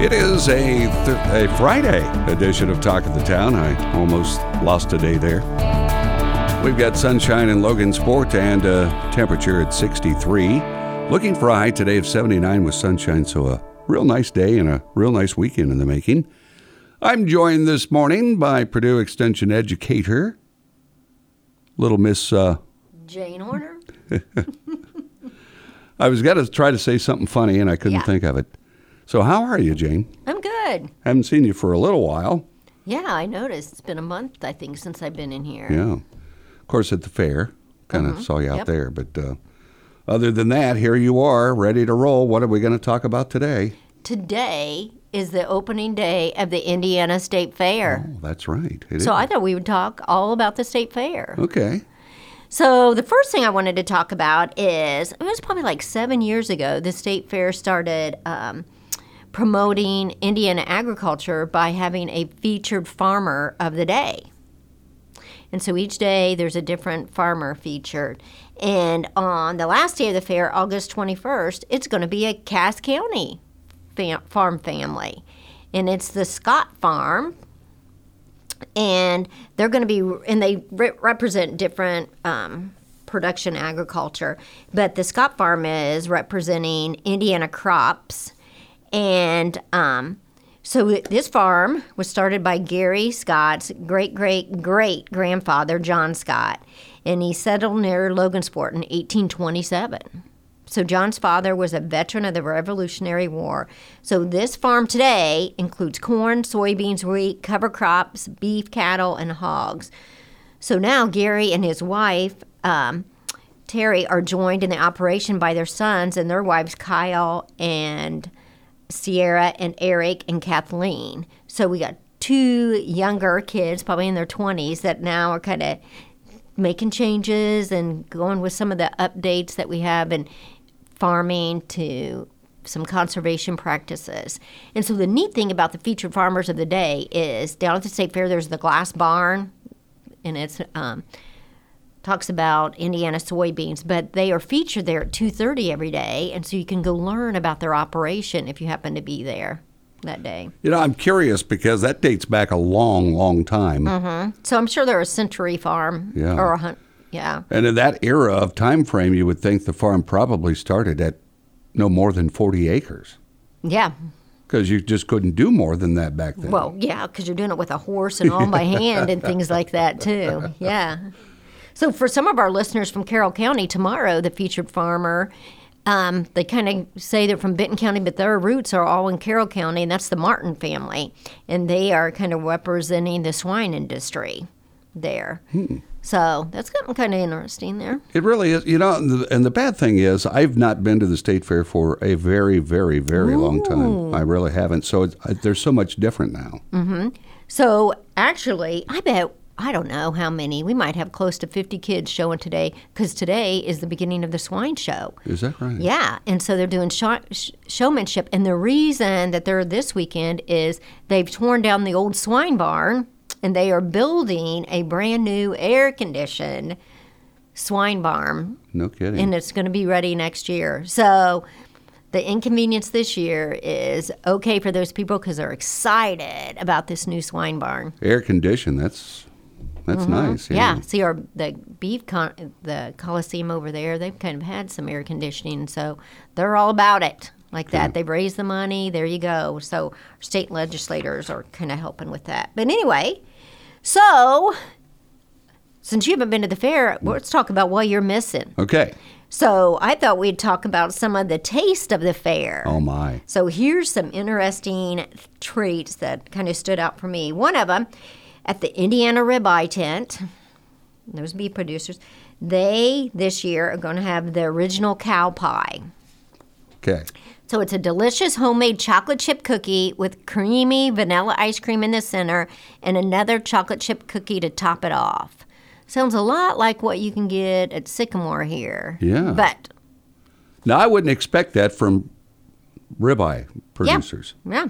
It is a, th- a Friday edition of Talk of the Town. I almost lost a day there. We've got sunshine in Logansport and a temperature at 63. Looking for a high today of 79 with sunshine, so a real nice day and a real nice weekend in the making. I'm joined this morning by Purdue Extension educator, little Miss. Uh, Jane Horner. I was going to try to say something funny and I couldn't Yeah. think of it. So, how are you, Jane? I'm good. Haven't seen you for a little while. Yeah, I noticed. It's been a month, I think, since I've been in here. Yeah. Of course, at the fair, kind of saw you out Yep. there. But uh, other than that, here you are, ready to roll. What are we going to talk about today? Today is the opening day of the Indiana State Fair. Oh, that's right. It So is. I thought we would talk all about the state fair. Okay. So the first thing I wanted to talk about is it was probably like seven years ago. The state fair started um, promoting Indiana agriculture by having a featured farmer of the day. And so each day there's a different farmer featured. And on the last day of the fair, August 21st, it's going to be a Cass County fam- farm family. And it's the Scott Farm. And they're going to be, and they re- represent different um, production agriculture. But the Scott Farm is representing Indiana crops. And um, so this farm was started by Gary Scott's great great great grandfather, John Scott, and he settled near Logansport in 1827. So John's father was a veteran of the Revolutionary War. So this farm today includes corn, soybeans, wheat, cover crops, beef, cattle, and hogs. So now Gary and his wife, um, Terry, are joined in the operation by their sons and their wives, Kyle and Sierra and Eric and Kathleen. So we got two younger kids, probably in their 20s, that now are kind of making changes and going with some of the updates that we have in farming to some conservation practices. And so the neat thing about the featured farmers of the day is down at the state fair there's the glass barn and it's um, talks about Indiana soybeans, but they are featured there at 2:30 every day and so you can go learn about their operation if you happen to be there that day. You know, I'm curious because that dates back a long, long time. Mm-hmm. So I'm sure they're a century farm Yeah. or a hunt yeah. And in that era of time frame, you would think the farm probably started at no more than 40 acres Yeah. because you just couldn't do more than that back then. Well, yeah, because you're doing it with a horse and all by hand and things like that too. Yeah. So for some of our listeners from Carroll County, tomorrow the featured farmer, um, they kind of say they're from Benton County, but their roots are all in Carroll County, and that's the Martin family, and they are kind of representing the swine industry there. Hmm. So that's something kind of interesting there. It really is. You know, and the, and the bad thing is, I've not been to the state fair for a very, very, very long time. I really haven't. So it's, I, there's so much different now. Mm-hmm. So actually, I bet I don't know how many. We might have close to 50 kids showing today because today is the beginning of the swine show. Is that right? Yeah, and so they're doing show, sh- showmanship, and the reason that they're this weekend is they've torn down the old swine barn and they are building a brand new air conditioned swine barn, No kidding. and it's going to be ready next year. So. The inconvenience this year is okay for those people because they're excited about this new swine barn. Air conditioned. That's that's nice. Mm-hmm. Yeah. See, our the beef con- the Coliseum over there, they've kind of had some air conditioning, so they're all about it like that. They've raised the money. There you go. So state legislators are kind of helping with that. But anyway, so since you haven't been to the fair, let's talk about what you're missing. Okay. So I thought we'd talk about some of the taste of the fair. Oh my. So here's some interesting treats that kind of stood out for me. One of them at the Indiana Ribeye Tent, those beef producers, they this year are going to have the original cow pie. Okay. So it's a delicious homemade chocolate chip cookie with creamy vanilla ice cream in the center and another chocolate chip cookie to top it off. Sounds a lot like what you can get at Sycamore here. Yeah. But Now, I wouldn't expect that from ribeye producers. yeah,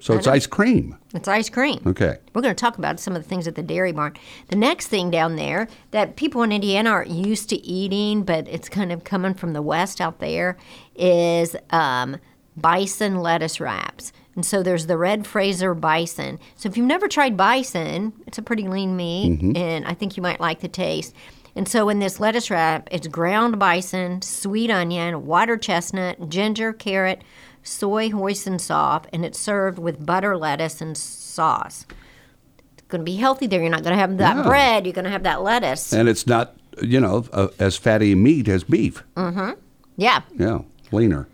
So it's ice cream. it's ice cream. Okay. We're going to talk about some of the things at the dairy barn. The next thing down there that people in Indiana aren't used to eating, but it's kind of coming from the west out there, is um, bison lettuce wraps. And so there's the red Fraser bison. So if you've never tried bison, it's a pretty lean meat, and I think you might like the taste. And so in this lettuce wrap, it's ground bison, sweet onion, water chestnut, ginger, carrot, soy hoisin sauce, and it's served with butter, lettuce, and sauce. It's going to be healthy there. You're not going to have that Yeah. bread. You're going to have that lettuce. And it's not, you know, uh, as fatty meat as beef. Mm. yeah. Yeah, leaner.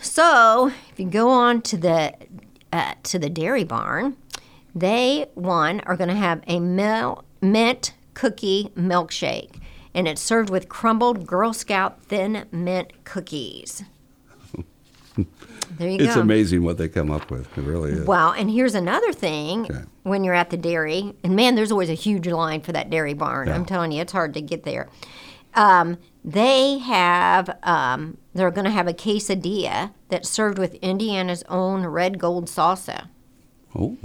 So if you go on to the uh, to the dairy barn, they one are going to have a mil- mint cookie milkshake, and it's served with crumbled Girl Scout thin mint cookies. There you It's go. amazing what they come up with. It really is. Wow, and here's another thing Okay. when you're at the dairy, and man, there's always a huge line for that dairy barn. Yeah. I'm telling you, it's hard to get there. Um, they have, um, they're going to have a quesadilla that's served with Indiana's own red gold salsa. Oh,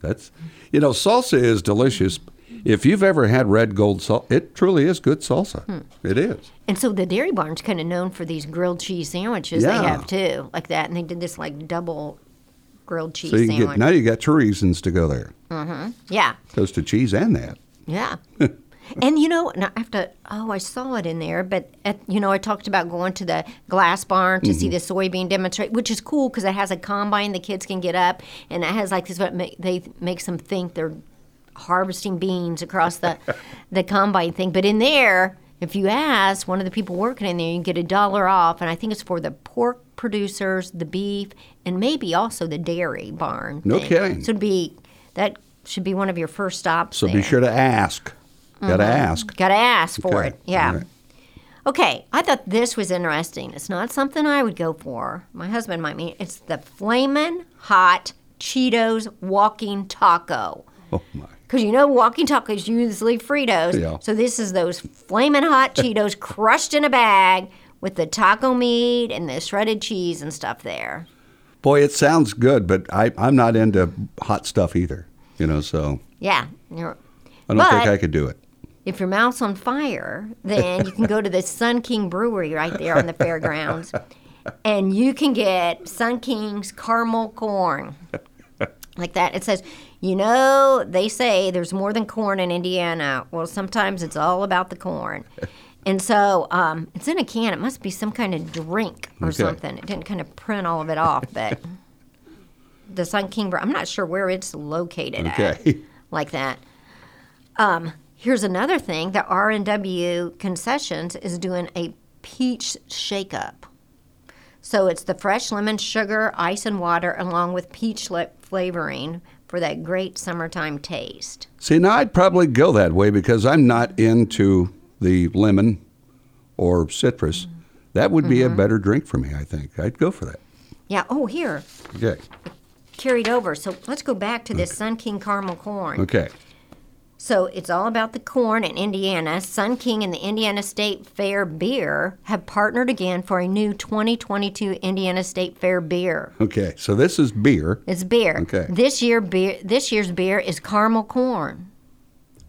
that's, you know, salsa is delicious. If you've ever had red gold salsa, it truly is good salsa. Hmm. It is. And so the dairy barn's kind of known for these grilled cheese sandwiches Yeah. they have too, like that. And they did this like double grilled cheese So you sandwich. get now you got two reasons to go there: yeah. toasted cheese and that. Yeah. and you know, and I have to. Oh, I saw it in there, but at, you know, I talked about going to the glass barn to see the soybean demonstrate, which is cool because it has a combine the kids can get up, and it has like this. What they makes them think they're harvesting beans across the the combine thing. But in there, if you ask one of the people working in there, you get a dollar off, and I think it's for the pork producers, the beef, and maybe also the dairy barn. No thing. kidding. So it'd be that should be one of your first stops. So be sure to ask. Got to mm-hmm. ask. Got to ask for Okay, it. Yeah. right. Okay, I thought this was interesting. It's not something I would go for. My husband might mean it's the flamin' hot Cheetos walking taco. Oh my! Because you know, walking tacos usually Fritos. Yeah. So this is those flaming hot Cheetos crushed in a bag with the taco meat and the shredded cheese and stuff there. Boy, it sounds good, but I, I'm not into hot stuff either. You know, so Yeah. you're- I don't think I could do it. If your mouth's on fire, then you can go to the Sun King Brewery right there on the fairgrounds, and you can get Sun King's caramel corn. Like that. It says, you know, they say there's more than corn in Indiana. Well, sometimes it's all about the corn. And so um, it's in a can. It must be some kind of drink or Okay. something. It didn't kind of print all of it off, but the Sun King, I'm not sure where it's located at Okay. like that. Um, here's another thing: the R and W Concessions is doing a peach shake-up. So it's the fresh lemon, sugar, ice, and water, along with peach li- flavoring for that great summertime taste. See, now I'd probably go that way because I'm not into the lemon or citrus. That would be Mm-hmm. a better drink for me, I think. I'd go for that. Yeah. Oh, here Okay. carried over. So let's go back to this Sun King caramel corn. Okay. So it's all about the corn in Indiana. Sun King and the Indiana State Fair beer have partnered again for a new 2022 Indiana State Fair beer. Okay. So this is beer. It's beer. Okay. This year beer this year's beer is caramel corn.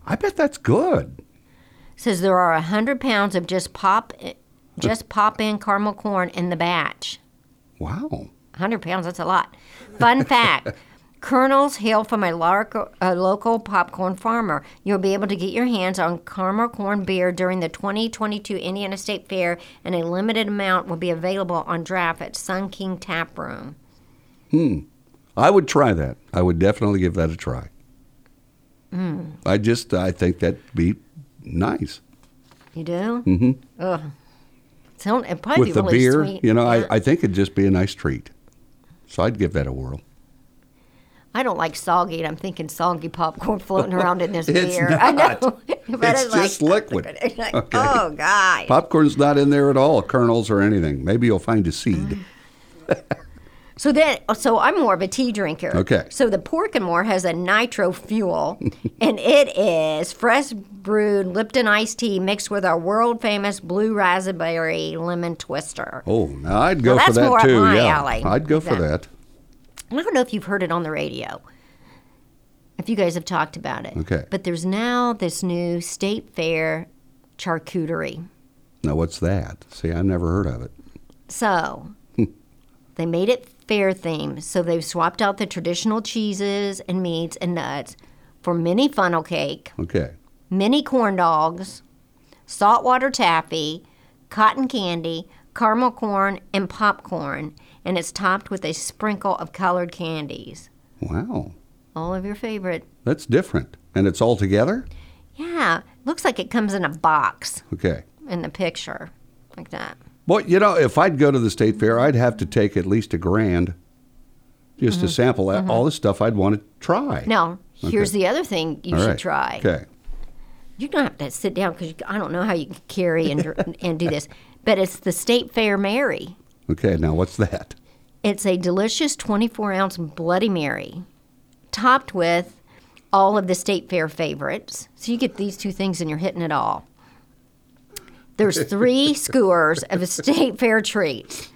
I bet that's good. says there are 100 pounds of just pop just pop in caramel corn in the batch. Wow. 100 pounds, that's a lot. Fun fact kernels hail from a, larco, a local popcorn farmer. You'll be able to get your hands on caramel corn beer during the 2022 Indiana State Fair, and a limited amount will be available on draft at Sun King Tap Room. Hmm. I would try that. I would definitely give that a try. Hmm. I just, I think that'd be nice. You do? Mm-hmm. Ugh. So, it'd probably With be the really beer, sweet. you know, Yeah. I, I think it'd just be a nice treat. So I'd give that a whirl. I don't like soggy. I'm thinking soggy popcorn floating around in this It's beer. I know. not. But It's like- just liquid. It's like, Okay. Oh, God. Popcorn's not in there at all, kernels or anything. Maybe you'll find a seed. Uh, so then, so I'm more of a tea drinker. Okay. So the Pork and More has a nitro fuel, and it is fresh brewed Lipton iced tea mixed with our world famous blue raspberry lemon twister. Oh, now I'd go for that's that too. my yeah, alley. I'd go for that. I don't know if you've heard it on the radio. If you guys have talked about it. Okay. But there's now this new state fair charcuterie. Now, what's that? See, I've never heard of it. So they made it fair themed. So they've swapped out the traditional cheeses and meats and nuts for mini funnel cake, Okay. mini corn dogs, saltwater taffy, cotton candy, caramel corn, and popcorn. And it's topped with a sprinkle of colored candies. Wow. All of your favorite. That's different. And it's all together? Yeah, looks like it comes in a box Okay. in the picture, like that. Well, you know, if I'd go to the state fair, I'd have to take at least a grand just to sample that, all the stuff I'd want to try. Mm-hmm. Now, here's Okay. the other thing you All should right. try. Okay. You don't have to sit down because I don't know how you can carry and, and do this, but it's the State Fair Mary. Okay. Now, what's that? It's a delicious 24 ounce Bloody Mary, topped with all of the State Fair favorites. So you get these two things and you're hitting it all. There's three skewers of a State Fair treat.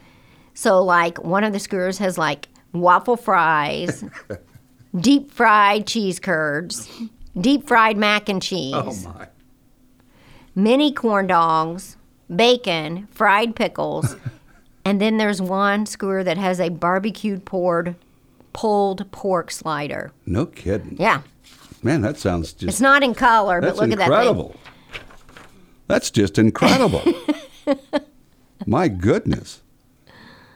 So, like, one of the skewers has like waffle fries, deep fried cheese curds, deep fried mac and oh, cheese my. mini corn dogs, bacon, fried pickles, and then there's one skewer that has a barbecued poured pulled pork slider. No kidding. Yeah, Man, that sounds just it's not in color, but look incredible. At that. Incredible. That's just incredible. My goodness.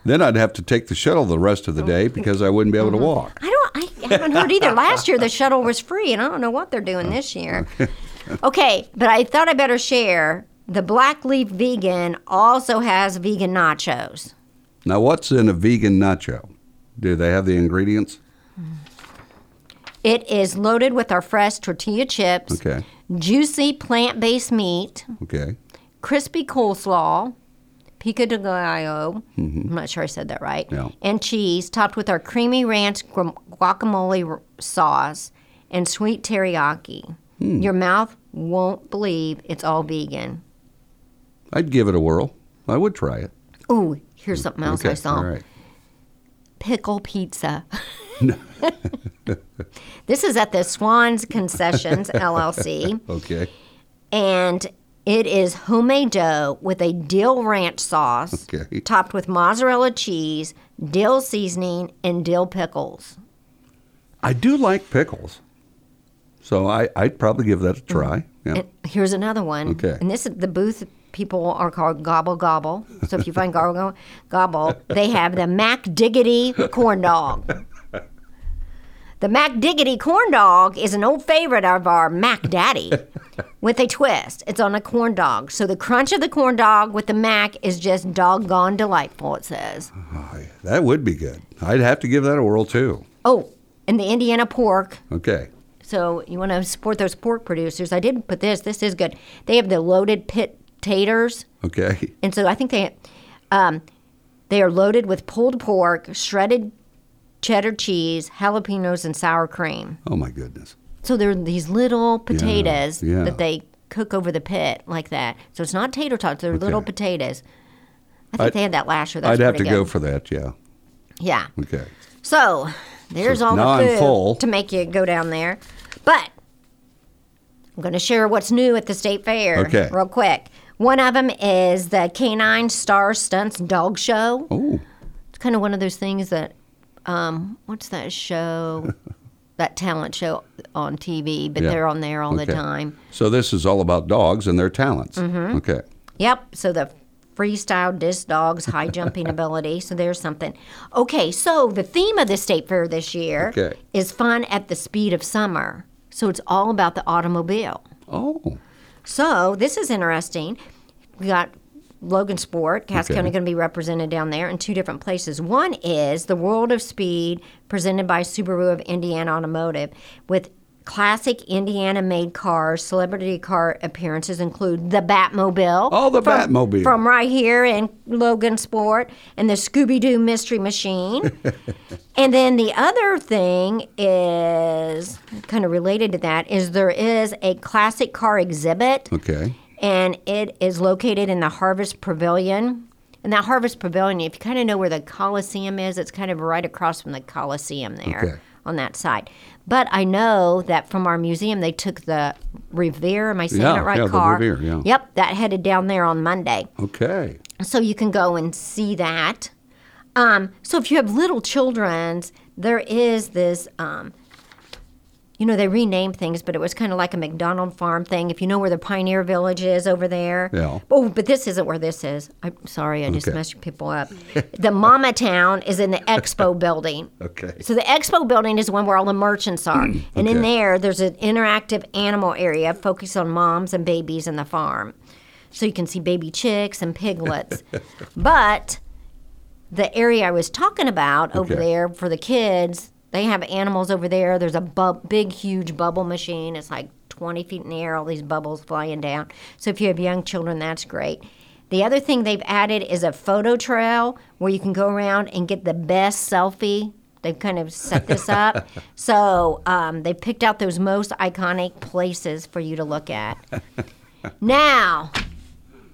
Then I'd have to take the shuttle the rest of the day because I wouldn't be able to Mm-hmm. walk. I don't. I haven't heard either. Last year the shuttle was free, and I don't know what they're doing this year. Okay, but I thought I better share. The Black Leaf Vegan also has vegan nachos. Now, what's in a vegan nacho? Do they have the ingredients? It is loaded with our fresh tortilla chips, Okay. juicy plant-based meat, Okay. crispy coleslaw, pico de gallo. Mm-hmm. I'm not sure I said that right. No. And cheese, topped with our creamy ranch gu- guacamole r- sauce and sweet teriyaki. Hmm. Your mouth won't believe it's all vegan. I'd give it a whirl. I would try it. Oh, here's something else okay. I saw. All right. Pickle pizza. this is at the Swans Concessions LLC. Okay. and it is homemade dough with a dill ranch sauce Okay. topped with mozzarella cheese, dill seasoning, and dill pickles. I do like pickles. So I, I'd probably give that a try. Mm-hmm. Yeah. Here's another one. Okay. And this is the booth people are called Gobble Gobble. So if you find Gobble Gobble, they have the Mac Diggity corn dog. The Mac Diggity corn dog is an old favorite of our Mac Daddy with a twist. It's on a corn dog. So the crunch of the corn dog with the Mac is just doggone delightful, it says. Oh, that would be good. I'd have to give that a whirl too. Oh, and the Indiana pork Okay. So you want to support those pork producers. I did put this. This is good. They have the loaded pit taters, Okay. and so I think they, um, they are loaded with pulled pork, shredded cheddar cheese, jalapenos, and sour cream. Oh my goodness. So they're these little potatoes yeah. that they cook over the pit like that. So it's not tater tots; they're little potatoes. I think I'd- they had that last year. That's I'd have to pretty go for that. Yeah. yeah. Okay. So there's So all the food full. to make you go down there. But I'm going to share what's new at the state fair Okay. real quick. One of them is the Canine Star Stunts Dog Show. Oh, It's kind of one of those things that, um, what's that show? that talent show on TV, but Yeah. they're on there all Okay. the time. so this is all about dogs and their talents. Mm-hmm. Okay. Yep. So the freestyle disc dogs, high jumping ability. So there's something. Okay. So the theme of the state fair this year Okay. is fun at the speed of summer. So it's all about the automobile. Oh, So this is interesting. We got Logansport, Cass Okay. County going to be represented down there in two different places. One is the World of Speed, presented by Subaru of Indiana Automotive, with classic Indiana made cars. Celebrity car appearances include the Batmobile. Oh, the from, Batmobile. From right here in Logansport and the Scooby Doo Mystery Machine. and then the other thing is kind of related to that is there is a classic car exhibit Okay. and it is located in the Harvest Pavilion. And that Harvest Pavilion, if you kind of know where the Coliseum is, it's kind of right across from the Coliseum there Okay. On that side. But I know that from our museum, they took the Revere. Am I saying Yeah, it right? yeah, the car. Revere, yeah. Yep, that headed down there on Monday. Okay. So you can go and see that. Um, so if you have little children, there is this. Um, you know, they renamed things, but it was kind of like a McDonald farm thing. If you know where the Pioneer Village is over there. Yeah. Oh, but this isn't where this is. I'm sorry, I just Okay. messed people up. the Mama Town is in the Expo building. Okay. So the Expo building is one where all the merchants are. And in there, there's an interactive animal area focused on moms and babies in the farm. So you can see baby chicks and piglets. but the area I was talking about over Okay. there for the kids, they have animals over there. There's a bu- big, huge bubble machine. It's like 20 feet in the air, all these bubbles flying down. So if you have young children, that's great. The other thing they've added is a photo trail where you can go around and get the best selfie. They've kind of set this up. so um, they picked out those most iconic places for you to look at. now,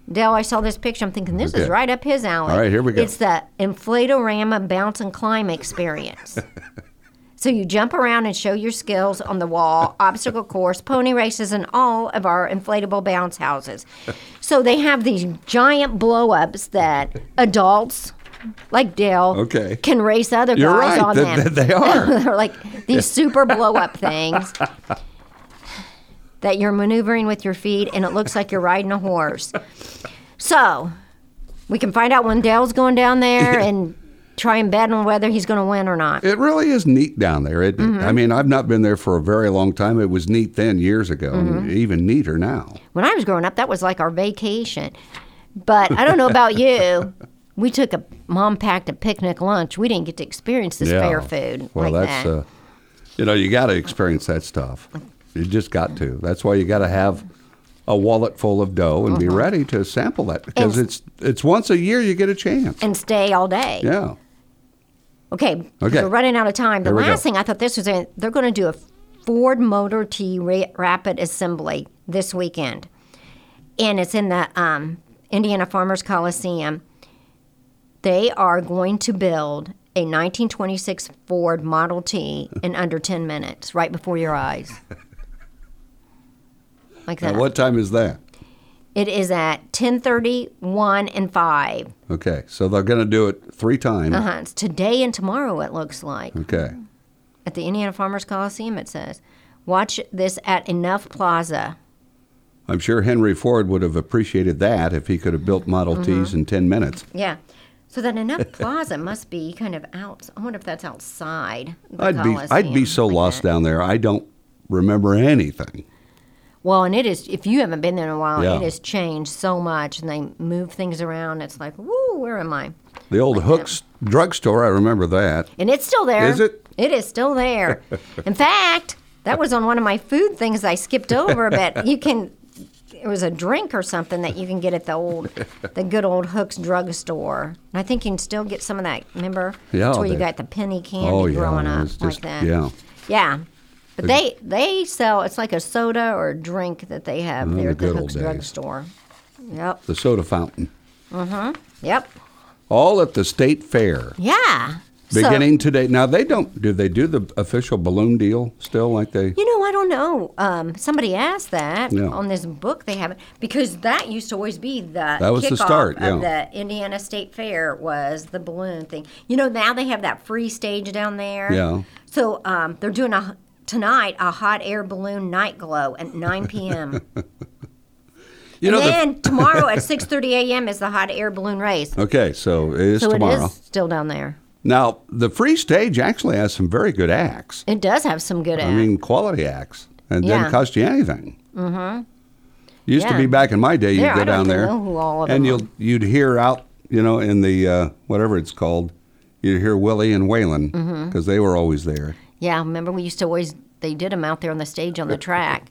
Dale, I saw this picture. I'm thinking this is right up his alley. All right, here we go. It's the Inflatorama Bounce and Climb experience. so you jump around and show your skills on the wall, obstacle course, pony races, and all of our inflatable bounce houses. So they have these giant blow ups that adults like Dale Okay. can race other guys You're right. on th- them. they are. They're like these super blow up things that you're maneuvering with your feet, and it looks like you're riding a horse. So we can find out when Dale's going down there and try and bet on whether he's going to win or not. It really is neat down there. It, Mm-hmm. I mean, I've not been there for a very long time. It was neat then, years ago, Mm-hmm. and even neater now. When I was growing up, that was like our vacation. But I don't know about you. We took a mom packed a picnic lunch. We didn't get to experience this fair food Well, like that's that. uh, you know, you got to experience that stuff. You just got to. That's why you got to have a wallet full of dough and be ready to sample that because Uh-huh. And- it's it's once a year you get a chance. and stay all day. Yeah. Okay, Okay. we're running out of time. The we go. last thing I thought this was a, they're going to do a Ford Motor T ra- Rapid Assembly this weekend, and it's in the um, Indiana Farmers Coliseum. They are going to build a 1926 Ford Model T in under 10 minutes, right before your eyes. Like that. Now, what time is that? It is at 10:30, 1, and 5. Okay, so they're going to do it three times. Uh-huh. It's today and tomorrow. It looks like. Okay. at the Indiana Farmers Coliseum, it says. Watch this at Enough Plaza. I'm sure Henry Ford would have appreciated that if he could have built Model Mm-hmm. Ts in 10 minutes. Yeah. So that Enough Plaza must be kind of out. I wonder if that's outside. The I'd be I'd be so like lost that. down there. I don't remember anything. Well, and it is, if you haven't been there in a while, Yeah. it has changed so much and they move things around. It's like, woo, where am I? The old Hooks drugstore, I remember that. And it's still there. Is it? It is still there. In fact, that was on one of my food things I skipped over, but you can. It was a drink or something that you can get at the old, the good old Hooks drugstore. And I think you can still get some of that. Remember? Yeah, That's where you got the penny candy Oh, yeah, growing up was like that. yeah. Yeah. But they they sell. It's like a soda or a drink that they have Oh, there the at the Hooks. Yep. The soda fountain. Yep. All at the state fair. Yeah. So- Beginning today. Now they don't do they do the official balloon deal still like they You know, I don't know. Um, somebody asked that Yeah. on this book they have it because that used to always be the That was the start, of yeah. the Indiana State Fair was the balloon thing. You know, now they have that free stage down there. Yeah. So um, they're doing a tonight a hot air balloon night glow at 9 p.m. You and know the- then tomorrow at 6:30 a.m. is the hot air balloon race. Okay, so it is so tomorrow. it is still down there. Now the free stage actually has some very good acts. It does have some good acts. I mean quality acts. And Yeah. didn't cost you anything. Mm-hmm. Used to be back in my day you'd There, go I don't down there know who and you'll you'd hear out, you know, in the uh, whatever it's called, you'd hear Willie and Waylon because Mm-hmm. they were always there. Yeah, remember we used to always they did them out there on the stage on the track.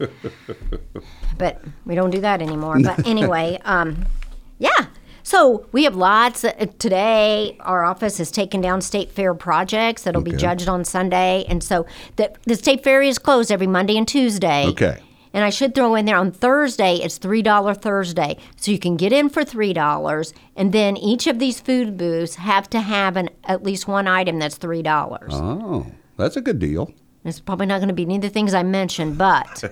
but we don't do that anymore. But anyway, um, yeah. So we have lots. Uh, today, our office has taken down state fair projects that'll be judged on Sunday, and so the the state fair is closed every Monday and Tuesday. Okay. And I should throw in there on Thursday, it's $3 Thursday. So you can get in for $3, and then each of these food booths have to have an, at least one item that's $3. Oh, that's a good deal. It's probably not going to be any of the things I mentioned, but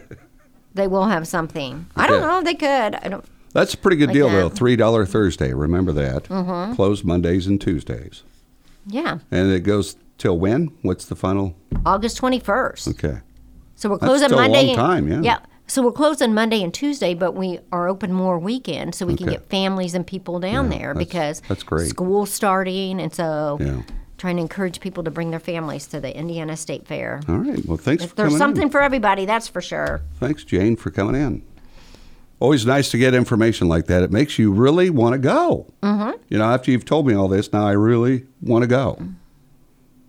they will have something. I don't know. They could. I don't. That's a pretty good deal, that. though. Three dollar Thursday. Remember that. Mm-hmm. Closed Mondays and Tuesdays, Yeah, and it goes till when? What's the final? August 21st. Okay. So we're That's closing a Monday. long time, yeah. Yeah. So we're closing Monday and Tuesday, but we are open more weekends, so we can Okay. get families and people down there that's- because that's great. School's starting, and so Yeah. Trying to encourage people to bring their families to the Indiana State Fair. All right. Well, thanks for There's something in. for everybody, that's for sure. Thanks, Jane, for coming in. Always nice to get information like that. It makes you really want to go. Mm-hmm. You know, after you've told me all this, now I really want to go.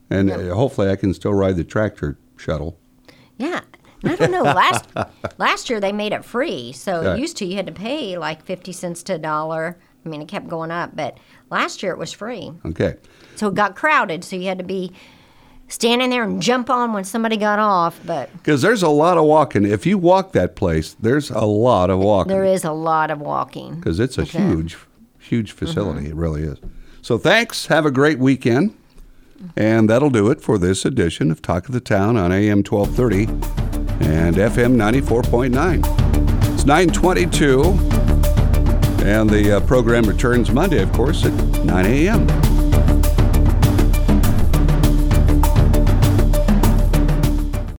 And uh, hopefully, I can still ride the tractor shuttle. Yeah. I don't know. Last last year they made it free, so Yeah. used to you had to pay like fifty cents to a dollar. I mean, it kept going up, but last year it was free. Okay. So it got crowded, so you had to be standing there and jump on when somebody got off. But Because there's a lot of walking. If you walk that place, there's a lot of walking. there is a lot of walking. because it's a Okay. huge, huge mm-hmm. facility. It really is. So thanks. Have a great weekend. And that'll do it for this edition of Talk of the Town on AM 1230 and FM 94.9. It's 922. And the uh, program returns Monday, of course, at 9 a.m.